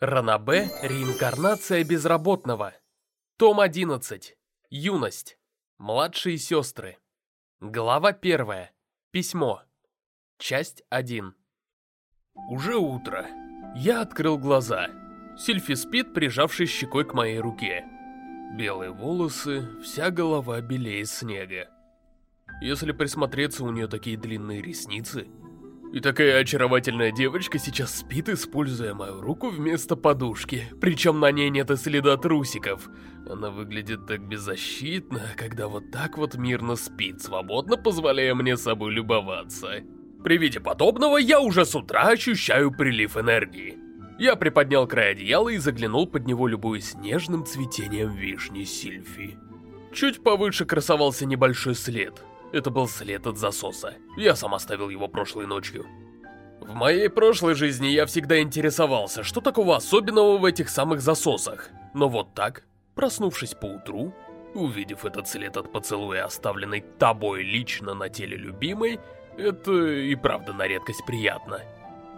Ранабе «Реинкарнация безработного». Том 11. Юность. Младшие сестры. Глава 1. Письмо. Часть 1. Уже утро. Я открыл глаза. Сильфи спит, прижавшись щекой к моей руке. Белые волосы, вся голова белее снега. Если присмотреться, у нее такие длинные ресницы, и такая очаровательная девочка сейчас спит, используя мою руку вместо подушки. Причем на ней нет и следа трусиков. Она выглядит так беззащитно, когда вот так вот мирно спит, свободно позволяя мне собой любоваться. При виде подобного я уже с утра ощущаю прилив энергии. Я приподнял край одеяла и заглянул под него, любуясь нежным цветением вишни Сильфи. Чуть повыше красовался небольшой след — это был след от засоса. Я сам оставил его прошлой ночью. В моей прошлой жизни я всегда интересовался, что такого особенного в этих самых засосах. Но вот так, проснувшись поутру, увидев этот след от поцелуя, оставленный тобой лично на теле любимой, это и правда на редкость приятно.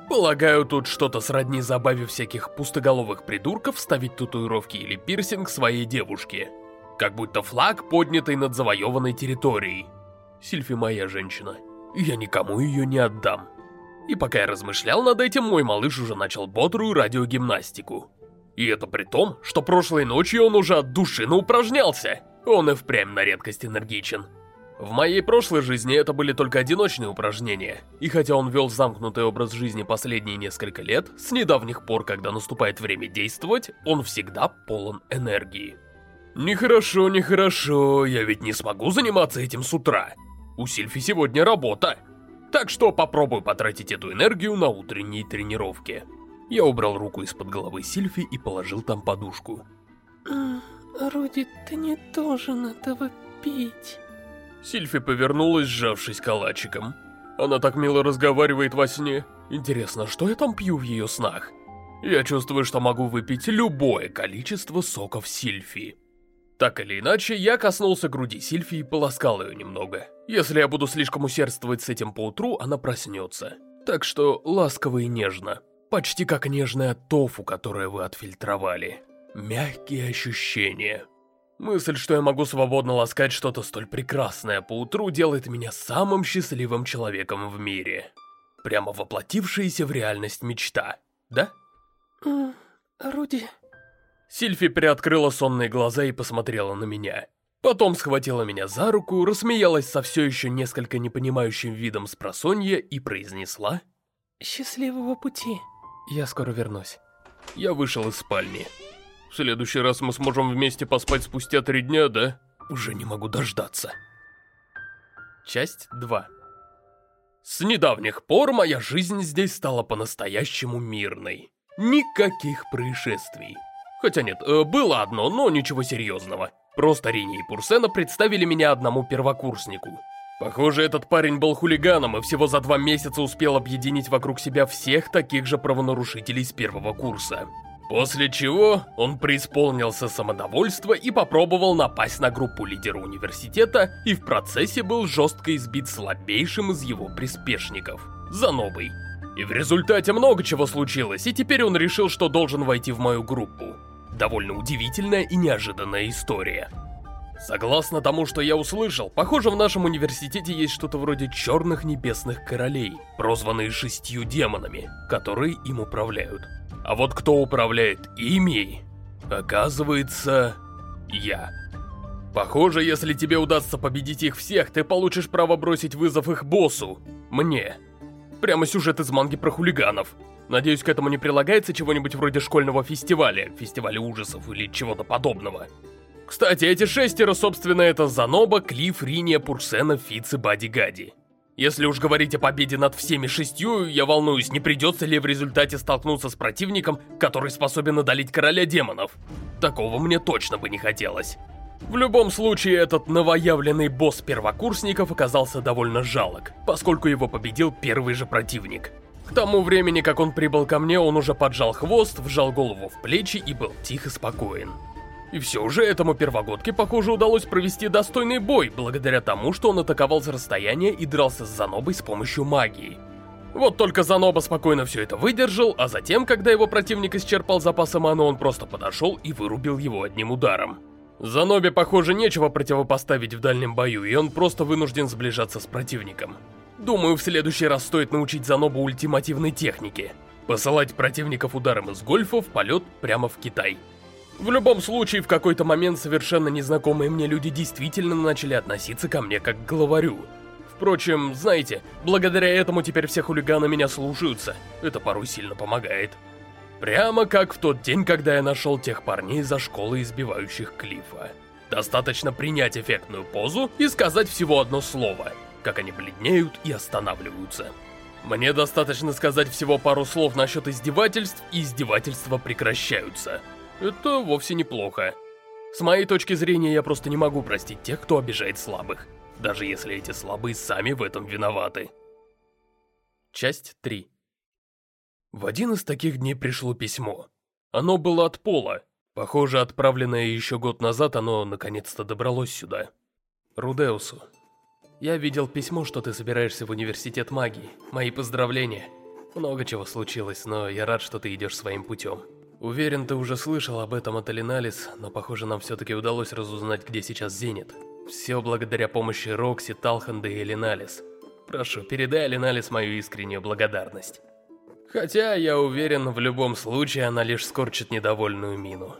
Полагаю, тут что-то сродни забаве всяких пустоголовых придурков ставить татуировки или пирсинг своей девушке. Как будто флаг, поднятый над завоеванной территорией. Сильфи моя женщина. Я никому ее не отдам. И пока я размышлял над этим, мой малыш уже начал бодрую радиогимнастику. И это при том, что прошлой ночью он уже от души наупражнялся. Он и впрямь на редкость энергичен. В моей прошлой жизни это были только одиночные упражнения, и хотя он вел замкнутый образ жизни последние несколько лет, с недавних пор, когда наступает время действовать, он всегда полон энергии. Нехорошо, нехорошо, я ведь не смогу заниматься этим с утра. У Сильфи сегодня работа. Так что попробую потратить эту энергию на утренние тренировки. Я убрал руку из-под головы Сильфи и положил там подушку. Руди, ты не должен этого пить. Сильфи повернулась, сжавшись калачиком. Она так мило разговаривает во сне. Интересно, что я там пью в ее снах? Я чувствую, что могу выпить любое количество соков Сильфи. Так или иначе, я коснулся груди Сильфи и полоскал ее немного. Если я буду слишком усердствовать с этим поутру, она проснется. Так что ласково и нежно. Почти как нежная тофу, которое вы отфильтровали. Мягкие ощущения. Мысль, что я могу свободно ласкать что-то столь прекрасное поутру, делает меня самым счастливым человеком в мире. Прямо воплотившаяся в реальность мечта, да? Руди... Сильфи приоткрыла сонные глаза и посмотрела на меня. Потом схватила меня за руку, рассмеялась со все еще несколько непонимающим видом с просонья и произнесла «Счастливого пути». «Я скоро вернусь». Я вышел из спальни. В следующий раз мы сможем вместе поспать спустя три дня, да? Уже не могу дождаться. Часть 2 С недавних пор моя жизнь здесь стала по-настоящему мирной. Никаких происшествий. Хотя нет, э, было одно, но ничего серьезного. Просто Рини и Пурсена представили меня одному первокурснику. Похоже, этот парень был хулиганом и всего за два месяца успел объединить вокруг себя всех таких же правонарушителей с первого курса. После чего он преисполнился самодовольства и попробовал напасть на группу лидера университета и в процессе был жестко избит слабейшим из его приспешников – Занобой. И в результате много чего случилось, и теперь он решил, что должен войти в мою группу довольно удивительная и неожиданная история. Согласно тому, что я услышал, похоже, в нашем университете есть что-то вроде черных небесных королей, прозванные шестью демонами, которые им управляют. А вот кто управляет ими, оказывается, я. Похоже, если тебе удастся победить их всех, ты получишь право бросить вызов их боссу, мне. Прямо сюжет из манги про хулиганов. Надеюсь, к этому не прилагается чего-нибудь вроде школьного фестиваля, фестиваля ужасов или чего-то подобного. Кстати, эти шестеро, собственно, это Заноба, Клифф, Риния, Пурсена, Фиц и Бади Гади. Если уж говорить о победе над всеми шестью, я волнуюсь, не придется ли в результате столкнуться с противником, который способен одолеть короля демонов. Такого мне точно бы не хотелось. В любом случае, этот новоявленный босс первокурсников оказался довольно жалок, поскольку его победил первый же противник. К тому времени, как он прибыл ко мне, он уже поджал хвост, вжал голову в плечи и был тихо спокоен. И все же этому первогодке, похоже, удалось провести достойный бой, благодаря тому, что он атаковал с расстояния и дрался с Занобой с помощью магии. Вот только Заноба спокойно все это выдержал, а затем, когда его противник исчерпал запасы маны, он просто подошел и вырубил его одним ударом. Занобе, похоже, нечего противопоставить в дальнем бою, и он просто вынужден сближаться с противником. Думаю, в следующий раз стоит научить Занобу ультимативной технике. Посылать противников ударом из гольфа в полет прямо в Китай. В любом случае, в какой-то момент совершенно незнакомые мне люди действительно начали относиться ко мне как к главарю. Впрочем, знаете, благодаря этому теперь все хулиганы меня слушаются. Это порой сильно помогает. Прямо как в тот день, когда я нашел тех парней за школой избивающих Клифа. Достаточно принять эффектную позу и сказать всего одно слово, как они бледнеют и останавливаются. Мне достаточно сказать всего пару слов насчет издевательств, и издевательства прекращаются. Это вовсе неплохо. С моей точки зрения, я просто не могу простить тех, кто обижает слабых, даже если эти слабые сами в этом виноваты. Часть 3 В один из таких дней пришло письмо. Оно было от Пола. Похоже, отправленное еще год назад, оно наконец-то добралось сюда. Рудеусу. Я видел письмо, что ты собираешься в университет магии. Мои поздравления. Много чего случилось, но я рад, что ты идешь своим путем. Уверен, ты уже слышал об этом от Алиналис, но похоже, нам все-таки удалось разузнать, где сейчас Зенит. Все благодаря помощи Рокси, Талханда и Алиналис. Прошу, передай Алиналис мою искреннюю благодарность. Хотя, я уверен, в любом случае она лишь скорчит недовольную мину.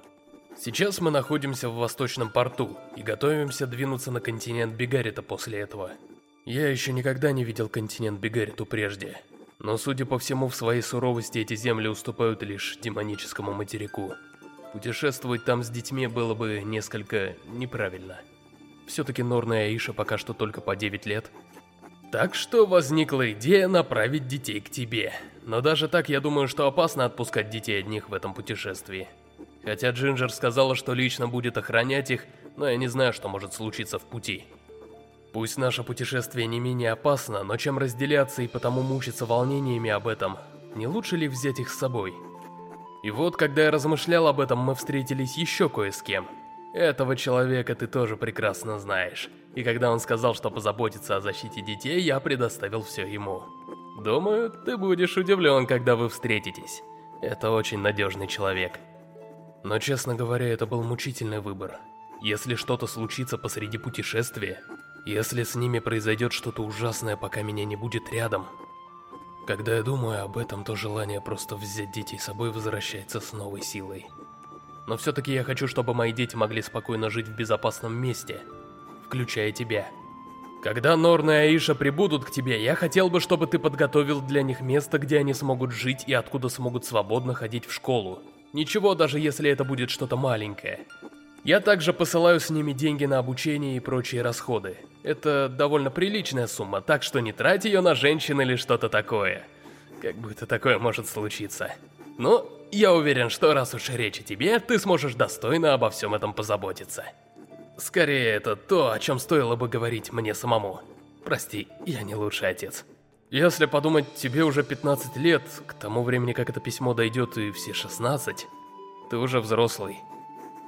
Сейчас мы находимся в Восточном порту и готовимся двинуться на континент Бигарита после этого. Я еще никогда не видел континент Бигариту прежде. Но, судя по всему, в своей суровости эти земли уступают лишь демоническому материку. Путешествовать там с детьми было бы несколько неправильно. Все-таки Норна и Аиша пока что только по 9 лет. Так что возникла идея направить детей к тебе. Но даже так я думаю, что опасно отпускать детей одних в этом путешествии. Хотя Джинджер сказала, что лично будет охранять их, но я не знаю, что может случиться в пути. Пусть наше путешествие не менее опасно, но чем разделяться и потому мучиться волнениями об этом, не лучше ли взять их с собой? И вот, когда я размышлял об этом, мы встретились еще кое с кем. Этого человека ты тоже прекрасно знаешь. И когда он сказал, что позаботится о защите детей, я предоставил все ему. Думаю, ты будешь удивлен, когда вы встретитесь. Это очень надежный человек. Но, честно говоря, это был мучительный выбор. Если что-то случится посреди путешествия, если с ними произойдет что-то ужасное, пока меня не будет рядом. Когда я думаю об этом, то желание просто взять детей с собой возвращается с новой силой. Но все-таки я хочу, чтобы мои дети могли спокойно жить в безопасном месте, включая тебя. Когда Норна и Аиша прибудут к тебе, я хотел бы, чтобы ты подготовил для них место, где они смогут жить и откуда смогут свободно ходить в школу. Ничего, даже если это будет что-то маленькое. Я также посылаю с ними деньги на обучение и прочие расходы. Это довольно приличная сумма, так что не трать ее на женщин или что-то такое. Как будто такое может случиться. Но я уверен, что раз уж речь о тебе, ты сможешь достойно обо всем этом позаботиться. Скорее, это то, о чем стоило бы говорить мне самому. Прости, я не лучший отец. Если подумать, тебе уже 15 лет, к тому времени, как это письмо дойдет, и все 16, ты уже взрослый.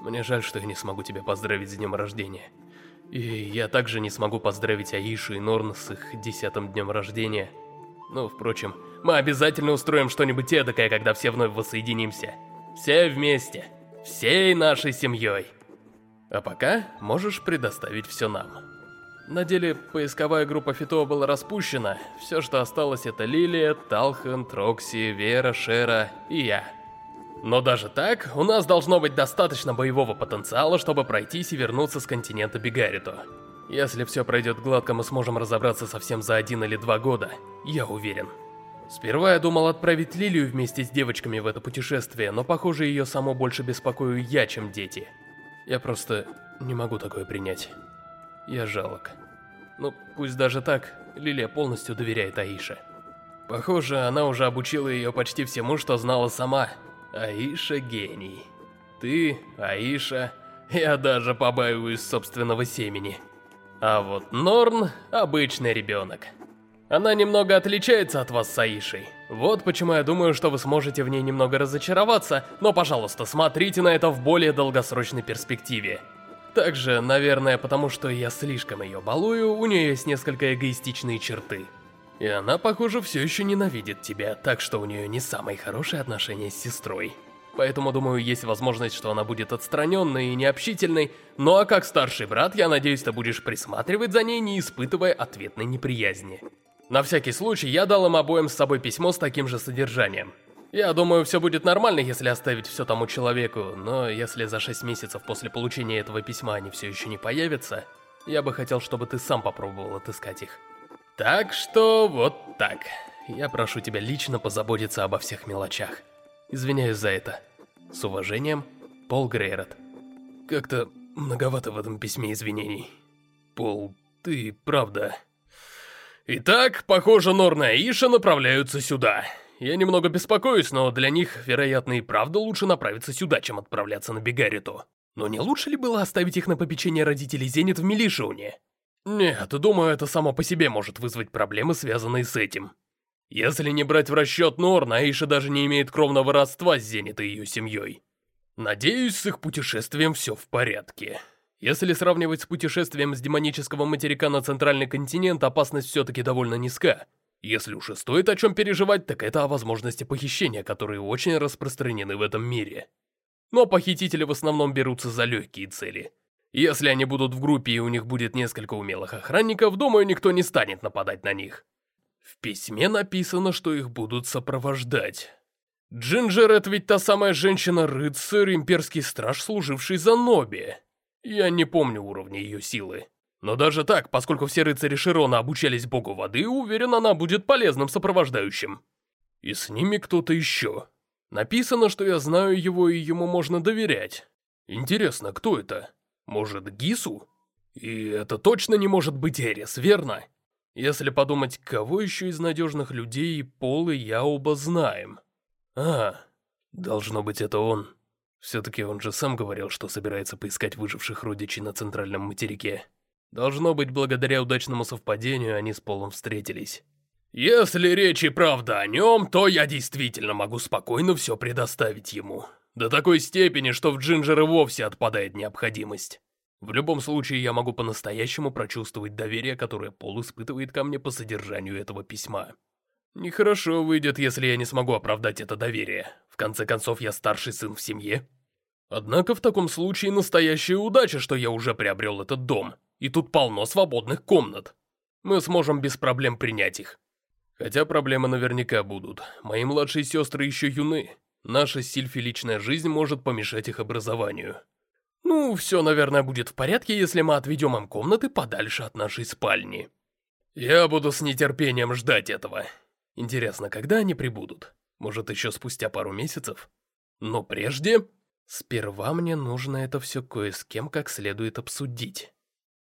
Мне жаль, что я не смогу тебя поздравить с днем рождения. И я также не смогу поздравить Аишу и Норн с их десятым днем рождения. Но, впрочем, мы обязательно устроим что-нибудь эдакое, когда все вновь воссоединимся. Все вместе. Всей нашей семьей. А пока можешь предоставить все нам. На деле, поисковая группа Фито была распущена. Все, что осталось, это Лилия, Талхан, Трокси, Вера, Шера и я. Но даже так, у нас должно быть достаточно боевого потенциала, чтобы пройтись и вернуться с континента Бигарито. Если все пройдет гладко, мы сможем разобраться совсем за один или два года, я уверен. Сперва я думал отправить Лилию вместе с девочками в это путешествие, но похоже ее само больше беспокою я, чем дети. Я просто не могу такое принять. Я жалок. Ну, пусть даже так, Лилия полностью доверяет Аише. Похоже, она уже обучила ее почти всему, что знала сама, Аиша гений. Ты, Аиша, я даже побаиваюсь собственного семени. А вот Норн – обычный ребенок. Она немного отличается от вас с Аишей. Вот почему я думаю, что вы сможете в ней немного разочароваться, но, пожалуйста, смотрите на это в более долгосрочной перспективе. Также, наверное, потому что я слишком ее балую, у нее есть несколько эгоистичные черты. И она, похоже, все еще ненавидит тебя, так что у нее не самые хорошие отношения с сестрой. Поэтому, думаю, есть возможность, что она будет отстраненной и необщительной, ну а как старший брат, я надеюсь, ты будешь присматривать за ней, не испытывая ответной неприязни. На всякий случай, я дал им обоим с собой письмо с таким же содержанием. Я думаю, все будет нормально, если оставить все тому человеку, но если за 6 месяцев после получения этого письма они все еще не появятся, я бы хотел, чтобы ты сам попробовал отыскать их. Так что вот так. Я прошу тебя лично позаботиться обо всех мелочах. Извиняюсь за это. С уважением, Пол Грейрот. Как-то многовато в этом письме извинений. Пол, ты правда... Итак, похоже, Норна и Иша направляются сюда. Я немного беспокоюсь, но для них, вероятно, и правда лучше направиться сюда, чем отправляться на Бегариту. Но не лучше ли было оставить их на попечение родителей Зенит в Милишуне? Нет, думаю, это само по себе может вызвать проблемы, связанные с этим. Если не брать в расчет Норн, Аиша даже не имеет кровного родства с Зенит и ее семьей. Надеюсь, с их путешествием все в порядке. Если сравнивать с путешествием с демонического материка на центральный континент, опасность все-таки довольно низка. Если уж и стоит о чем переживать, так это о возможности похищения, которые очень распространены в этом мире. Но похитители в основном берутся за легкие цели. Если они будут в группе и у них будет несколько умелых охранников, думаю, никто не станет нападать на них. В письме написано, что их будут сопровождать. Джинджер — это ведь та самая женщина-рыцарь, имперский страж, служивший за Ноби. Я не помню уровня ее силы. Но даже так, поскольку все рыцари Широна обучались богу воды, уверен, она будет полезным сопровождающим. И с ними кто-то еще. Написано, что я знаю его и ему можно доверять. Интересно, кто это? Может, Гису? И это точно не может быть Эрис, верно? Если подумать, кого еще из надежных людей и Полы я оба знаем. А, должно быть это он. Все-таки он же сам говорил, что собирается поискать выживших родичей на центральном материке. Должно быть, благодаря удачному совпадению они с Полом встретились. Если речь и правда о нем, то я действительно могу спокойно все предоставить ему. До такой степени, что в Джинджер и вовсе отпадает необходимость. В любом случае, я могу по-настоящему прочувствовать доверие, которое Пол испытывает ко мне по содержанию этого письма. Нехорошо выйдет, если я не смогу оправдать это доверие. В конце концов, я старший сын в семье. Однако в таком случае настоящая удача, что я уже приобрел этот дом. И тут полно свободных комнат. Мы сможем без проблем принять их. Хотя проблемы наверняка будут. Мои младшие сестры еще юны. Наша Сильфи личная жизнь может помешать их образованию. Ну, все, наверное, будет в порядке, если мы отведем им комнаты подальше от нашей спальни. Я буду с нетерпением ждать этого. Интересно, когда они прибудут? Может, еще спустя пару месяцев? Но прежде... Сперва мне нужно это все кое с кем как следует обсудить.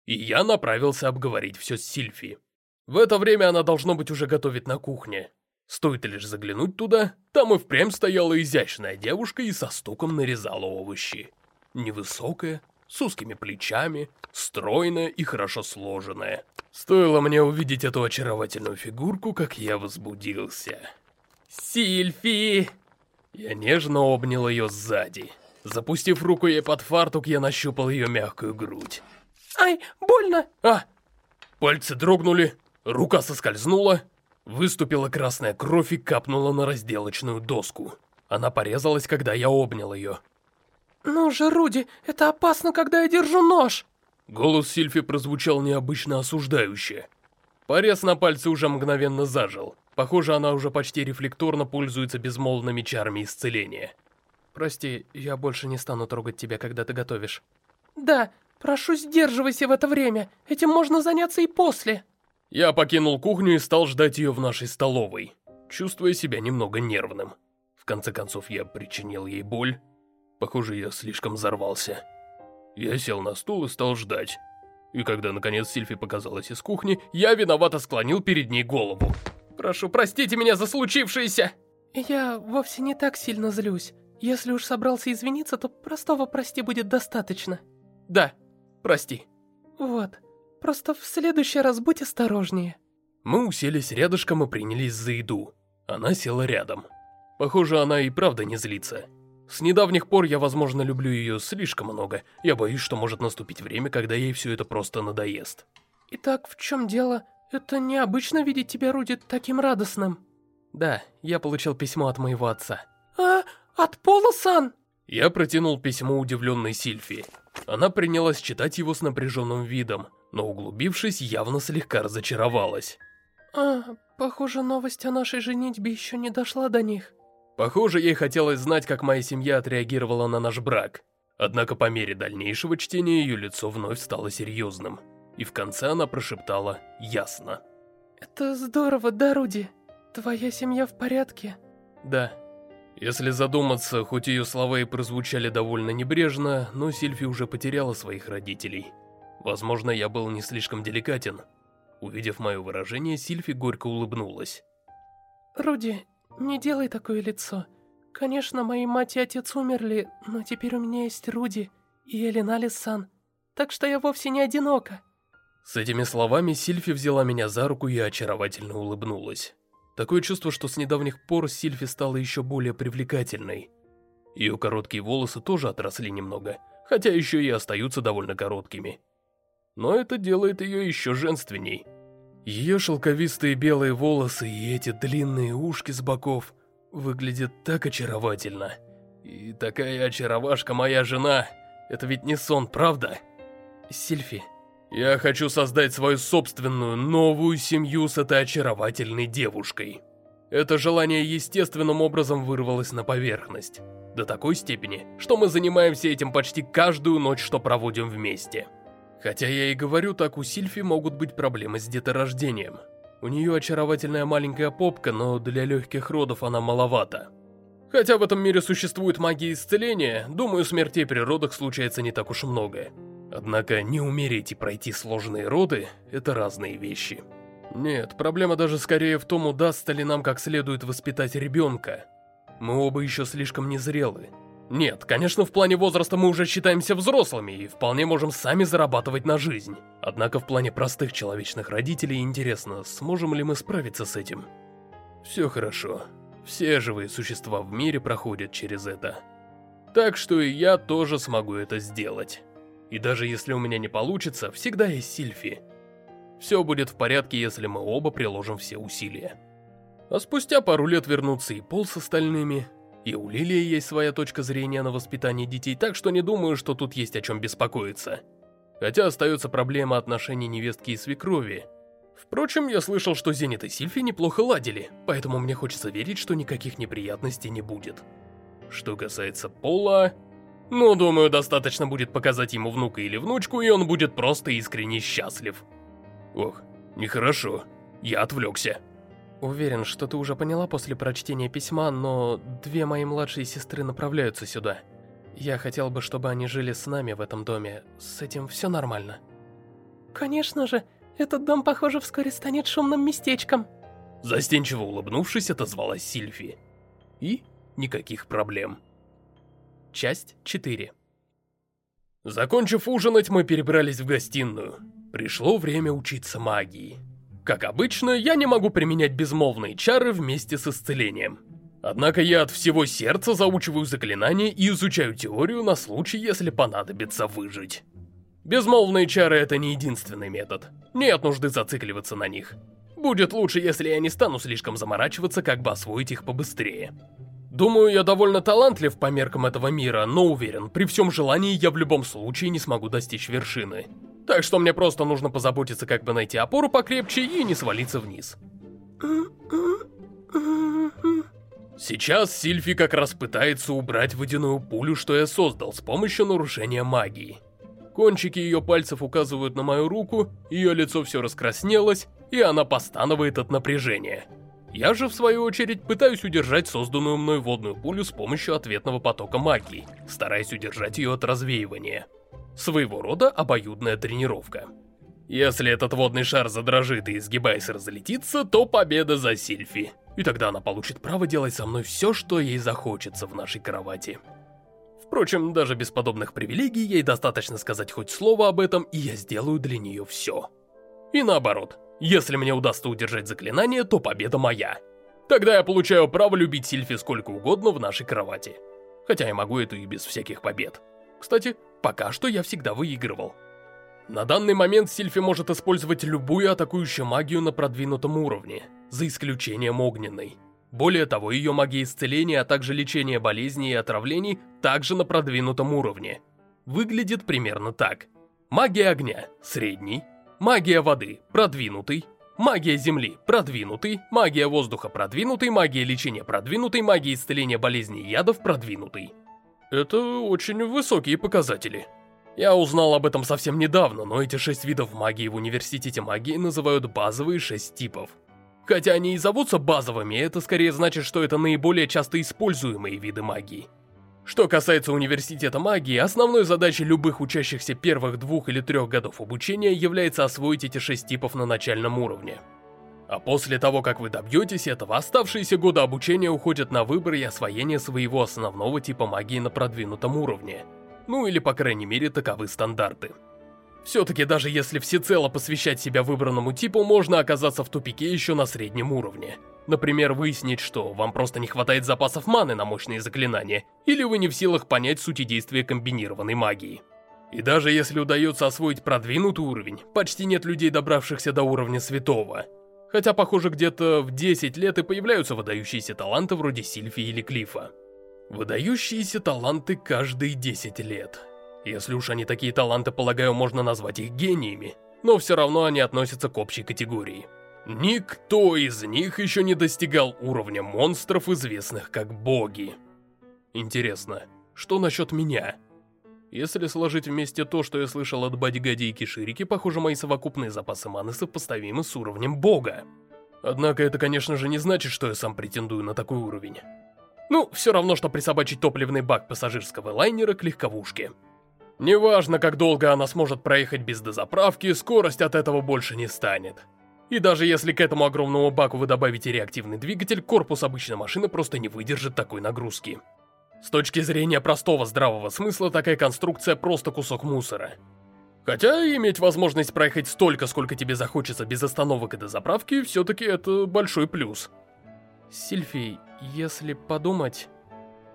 И я направился обговорить все с Сильфи. В это время она, должно быть, уже готовит на кухне. Стоит лишь заглянуть туда, там и впрямь стояла изящная девушка и со стуком нарезала овощи. Невысокая, с узкими плечами, стройная и хорошо сложенная. Стоило мне увидеть эту очаровательную фигурку, как я возбудился. «Сильфи!» Я нежно обнял ее сзади. Запустив руку ей под фартук, я нащупал ее мягкую грудь. «Ай, больно!» «А!» Пальцы дрогнули, рука соскользнула, выступила красная кровь и капнула на разделочную доску. Она порезалась, когда я обнял ее. «Ну же, Руди, это опасно, когда я держу нож!» Голос Сильфи прозвучал необычно осуждающе. Порез на пальце уже мгновенно зажил. Похоже, она уже почти рефлекторно пользуется безмолвными чарами исцеления. «Прости, я больше не стану трогать тебя, когда ты готовишь». «Да, прошу, сдерживайся в это время. Этим можно заняться и после». Я покинул кухню и стал ждать ее в нашей столовой, чувствуя себя немного нервным. В конце концов, я причинил ей боль. Похоже, я слишком взорвался. Я сел на стул и стал ждать. И когда, наконец, Сильфи показалась из кухни, я виновато склонил перед ней голову. «Прошу, простите меня за случившееся!» «Я вовсе не так сильно злюсь. Если уж собрался извиниться, то простого «прости» будет достаточно». «Да, прости». «Вот, просто в следующий раз будь осторожнее». Мы уселись рядышком и принялись за еду. Она села рядом. Похоже, она и правда не злится. С недавних пор я, возможно, люблю ее слишком много. Я боюсь, что может наступить время, когда ей все это просто надоест. Итак, в чем дело? Это необычно видеть тебя, Руди, таким радостным. Да, я получил письмо от моего отца. А, от Пола-сан? Я протянул письмо удивленной Сильфи. Она принялась читать его с напряженным видом, но углубившись, явно слегка разочаровалась. А, похоже, новость о нашей женитьбе еще не дошла до них. Похоже, ей хотелось знать, как моя семья отреагировала на наш брак. Однако по мере дальнейшего чтения ее лицо вновь стало серьезным. И в конце она прошептала «Ясно». «Это здорово, да, Руди? Твоя семья в порядке?» «Да». Если задуматься, хоть ее слова и прозвучали довольно небрежно, но Сильфи уже потеряла своих родителей. Возможно, я был не слишком деликатен. Увидев мое выражение, Сильфи горько улыбнулась. «Руди, не делай такое лицо. Конечно, мои мать и отец умерли, но теперь у меня есть Руди и Элиналис-сан, так что я вовсе не одинока». С этими словами Сильфи взяла меня за руку и очаровательно улыбнулась. Такое чувство, что с недавних пор Сильфи стала еще более привлекательной. Ее короткие волосы тоже отросли немного, хотя еще и остаются довольно короткими. Но это делает ее еще женственней. Ее шелковистые белые волосы и эти длинные ушки с боков выглядят так очаровательно. И такая очаровашка моя жена, это ведь не сон, правда? Сильфи, я хочу создать свою собственную новую семью с этой очаровательной девушкой. Это желание естественным образом вырвалось на поверхность. До такой степени, что мы занимаемся этим почти каждую ночь, что проводим вместе. Хотя я и говорю так, у Сильфи могут быть проблемы с деторождением. У нее очаровательная маленькая попка, но для легких родов она маловата. Хотя в этом мире существует магия исцеления, думаю, смертей при родах случается не так уж много. Однако не умереть и пройти сложные роды – это разные вещи. Нет, проблема даже скорее в том, удастся ли нам как следует воспитать ребенка. Мы оба еще слишком незрелы. Нет, конечно, в плане возраста мы уже считаемся взрослыми и вполне можем сами зарабатывать на жизнь. Однако в плане простых человечных родителей интересно, сможем ли мы справиться с этим? Все хорошо. Все живые существа в мире проходят через это. Так что и я тоже смогу это сделать. И даже если у меня не получится, всегда есть Сильфи. Все будет в порядке, если мы оба приложим все усилия. А спустя пару лет вернутся и Пол с остальными, и у Лилии есть своя точка зрения на воспитание детей, так что не думаю, что тут есть о чем беспокоиться. Хотя остается проблема отношений невестки и свекрови. Впрочем, я слышал, что Зенит и Сильфи неплохо ладили, поэтому мне хочется верить, что никаких неприятностей не будет. Что касается Пола... Ну, думаю, достаточно будет показать ему внука или внучку, и он будет просто искренне счастлив. Ох, нехорошо. Я отвлекся. Уверен, что ты уже поняла после прочтения письма, но две мои младшие сестры направляются сюда. Я хотел бы, чтобы они жили с нами в этом доме. С этим все нормально. Конечно же, этот дом, похоже, вскоре станет шумным местечком. Застенчиво улыбнувшись, отозвалась Сильфи. И никаких проблем. Часть 4 Закончив ужинать, мы перебрались в гостиную. Пришло время учиться магии. Как обычно, я не могу применять безмолвные чары вместе с исцелением. Однако я от всего сердца заучиваю заклинания и изучаю теорию на случай, если понадобится выжить. Безмолвные чары — это не единственный метод. Нет нужды зацикливаться на них. Будет лучше, если я не стану слишком заморачиваться, как бы освоить их побыстрее. Думаю, я довольно талантлив по меркам этого мира, но уверен, при всем желании я в любом случае не смогу достичь вершины. Так что мне просто нужно позаботиться, как бы найти опору покрепче и не свалиться вниз. Сейчас Сильфи как раз пытается убрать водяную пулю, что я создал с помощью нарушения магии. Кончики ее пальцев указывают на мою руку, ее лицо все раскраснелось, и она постанывает от напряжения. Я же, в свою очередь, пытаюсь удержать созданную мной водную пулю с помощью ответного потока магии, стараясь удержать ее от развеивания. Своего рода обоюдная тренировка. Если этот водный шар задрожит и, изгибаясь, разлетится, то победа за Сильфи. И тогда она получит право делать со мной все, что ей захочется в нашей кровати. Впрочем, даже без подобных привилегий ей достаточно сказать хоть слово об этом, и я сделаю для нее все. И наоборот, если мне удастся удержать заклинание, то победа моя. Тогда я получаю право любить Сильфи сколько угодно в нашей кровати. Хотя я могу это и без всяких побед. Кстати, пока что я всегда выигрывал. На данный момент Сильфи может использовать любую атакующую магию на продвинутом уровне, за исключением огненной. Более того, ее магия исцеления, а также лечения болезней и отравлений также на продвинутом уровне. Выглядит примерно так. Магия огня – средний, магия воды – продвинутый, магия земли – продвинутый, магия воздуха – продвинутый, магия лечения – продвинутый, магия исцеления болезней ядов – продвинутый. Это очень высокие показатели. Я узнал об этом совсем недавно, но эти шесть видов магии в университете магии называют базовые шесть типов. Хотя они и зовутся базовыми, это скорее значит, что это наиболее часто используемые виды магии. Что касается университета магии, основной задачей любых учащихся первых двух или трех годов обучения является освоить эти шесть типов на начальном уровне. А после того, как вы добьетесь этого, оставшиеся годы обучения уходят на выбор и освоение своего основного типа магии на продвинутом уровне – ну или по крайней мере таковы стандарты. Все-таки даже если всецело посвящать себя выбранному типу, можно оказаться в тупике еще на среднем уровне. Например, выяснить, что вам просто не хватает запасов маны на мощные заклинания, или вы не в силах понять сути действия комбинированной магии. И даже если удается освоить продвинутый уровень, почти нет людей, добравшихся до уровня святого. Хотя, похоже, где-то в 10 лет и появляются выдающиеся таланты вроде Сильфи или Клифа. Выдающиеся таланты каждые 10 лет. Если уж они такие таланты, полагаю, можно назвать их гениями, но все равно они относятся к общей категории. Никто из них еще не достигал уровня монстров, известных как боги. Интересно, что насчет меня? Если сложить вместе то, что я слышал от Бадигади и Киширики, похоже, мои совокупные запасы маны сопоставимы с уровнем бога. Однако это, конечно же, не значит, что я сам претендую на такой уровень. Ну, все равно, что присобачить топливный бак пассажирского лайнера к легковушке. Неважно, как долго она сможет проехать без дозаправки, скорость от этого больше не станет. И даже если к этому огромному баку вы добавите реактивный двигатель, корпус обычной машины просто не выдержит такой нагрузки. С точки зрения простого здравого смысла, такая конструкция просто кусок мусора. Хотя иметь возможность проехать столько, сколько тебе захочется без остановок и дозаправки, все-таки это большой плюс. Сильфий, если подумать...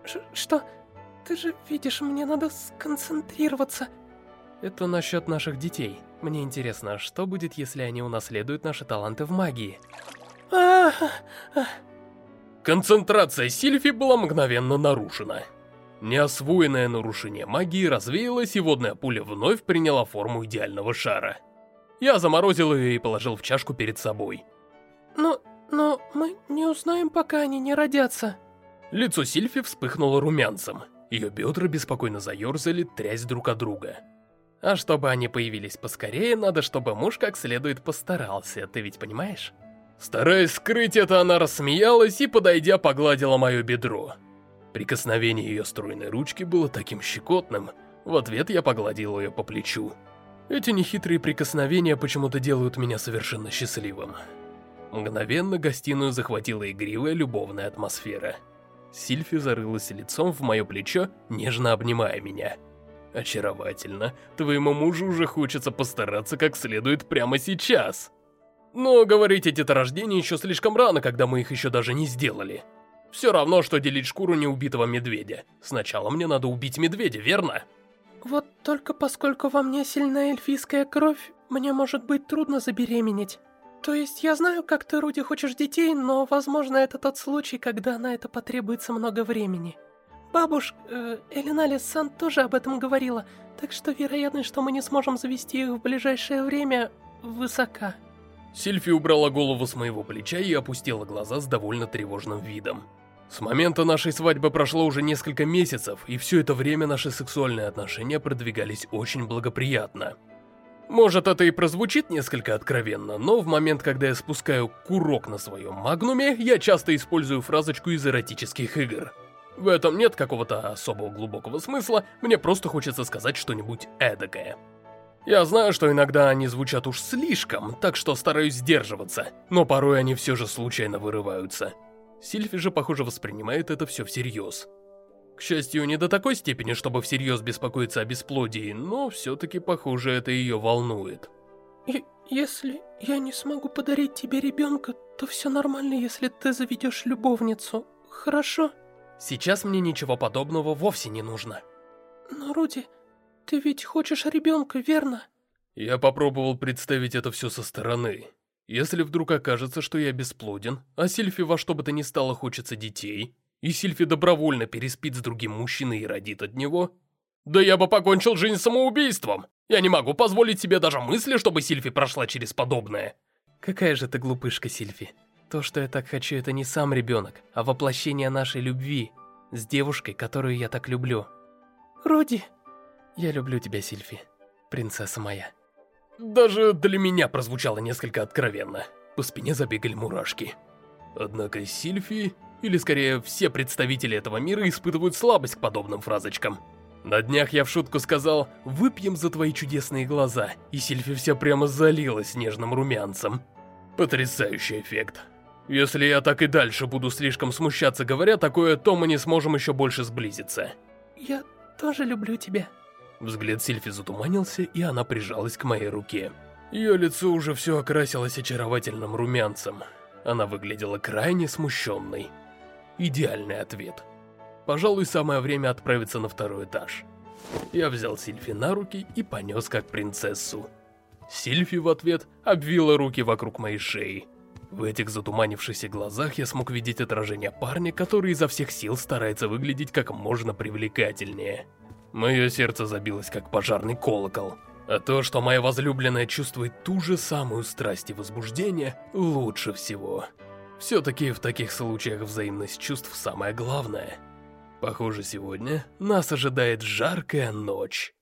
Ш что? Ты же видишь, мне надо сконцентрироваться. Это насчет наших детей. Мне интересно, что будет, если они унаследуют наши таланты в магии? Концентрация Сильфи была мгновенно нарушена. Неосвоенное нарушение магии развеялось, и водная пуля вновь приняла форму идеального шара. Я заморозил ее и положил в чашку перед собой. Но но мы не узнаем, пока они не родятся. Лицо Сильфи вспыхнуло румянцем. Ее бедра беспокойно заерзали, трясь друг от друга. А чтобы они появились поскорее, надо, чтобы муж как следует постарался, ты ведь понимаешь? Стараясь скрыть это, она рассмеялась и, подойдя, погладила мое бедро. Прикосновение ее стройной ручки было таким щекотным. В ответ я погладил ее по плечу. Эти нехитрые прикосновения почему-то делают меня совершенно счастливым. Мгновенно гостиную захватила игривая любовная атмосфера. Сильфи зарылась лицом в мое плечо, нежно обнимая меня. Очаровательно. Твоему мужу уже хочется постараться как следует прямо сейчас. Но говорить о деторождении еще слишком рано, когда мы их еще даже не сделали. Все равно, что делить шкуру неубитого медведя. Сначала мне надо убить медведя, верно? Вот только поскольку во мне сильная эльфийская кровь, мне может быть трудно забеременеть. То есть я знаю, как ты, Руди, хочешь детей, но, возможно, это тот случай, когда на это потребуется много времени. Бабушка, э, Элиналис-сан тоже об этом говорила, так что вероятность, что мы не сможем завести их в ближайшее время, высока. Сильфи убрала голову с моего плеча и опустила глаза с довольно тревожным видом. С момента нашей свадьбы прошло уже несколько месяцев, и все это время наши сексуальные отношения продвигались очень благоприятно. Может, это и прозвучит несколько откровенно, но в момент, когда я спускаю курок на своем магнуме, я часто использую фразочку из эротических игр. В этом нет какого-то особого глубокого смысла, мне просто хочется сказать что-нибудь эдакое. Я знаю, что иногда они звучат уж слишком, так что стараюсь сдерживаться, но порой они все же случайно вырываются. Сильфи же, похоже, воспринимает это все всерьез. К счастью, не до такой степени, чтобы всерьез беспокоиться о бесплодии, но все-таки, похоже, это ее волнует. И если я не смогу подарить тебе ребенка, то все нормально, если ты заведешь любовницу, хорошо? Сейчас мне ничего подобного вовсе не нужно. Но, Руди, ты ведь хочешь ребенка, верно? Я попробовал представить это все со стороны. Если вдруг окажется, что я бесплоден, а Сильфи во что бы то ни стало хочется детей, и Сильфи добровольно переспит с другим мужчиной и родит от него, да я бы покончил жизнь самоубийством. Я не могу позволить себе даже мысли, чтобы Сильфи прошла через подобное. Какая же ты глупышка, Сильфи. То, что я так хочу, это не сам ребенок, а воплощение нашей любви с девушкой, которую я так люблю. Руди. Я люблю тебя, Сильфи, принцесса моя. Даже для меня прозвучало несколько откровенно. По спине забегали мурашки. Однако Сильфи, или скорее все представители этого мира, испытывают слабость к подобным фразочкам. На днях я в шутку сказал «Выпьем за твои чудесные глаза», и Сильфи вся прямо залилась нежным румянцем. Потрясающий эффект. Если я так и дальше буду слишком смущаться, говоря такое, то мы не сможем еще больше сблизиться. Я тоже люблю тебя. Взгляд Сильфи затуманился, и она прижалась к моей руке. Ее лицо уже все окрасилось очаровательным румянцем. Она выглядела крайне смущенной. Идеальный ответ. Пожалуй, самое время отправиться на второй этаж. Я взял Сильфи на руки и понес как принцессу. Сильфи в ответ обвила руки вокруг моей шеи. В этих затуманившихся глазах я смог видеть отражение парня, который изо всех сил старается выглядеть как можно привлекательнее. Мое сердце забилось как пожарный колокол. А то, что моя возлюбленная чувствует ту же самую страсть и возбуждение, лучше всего. Все-таки в таких случаях взаимность чувств самое главное. Похоже, сегодня нас ожидает жаркая ночь.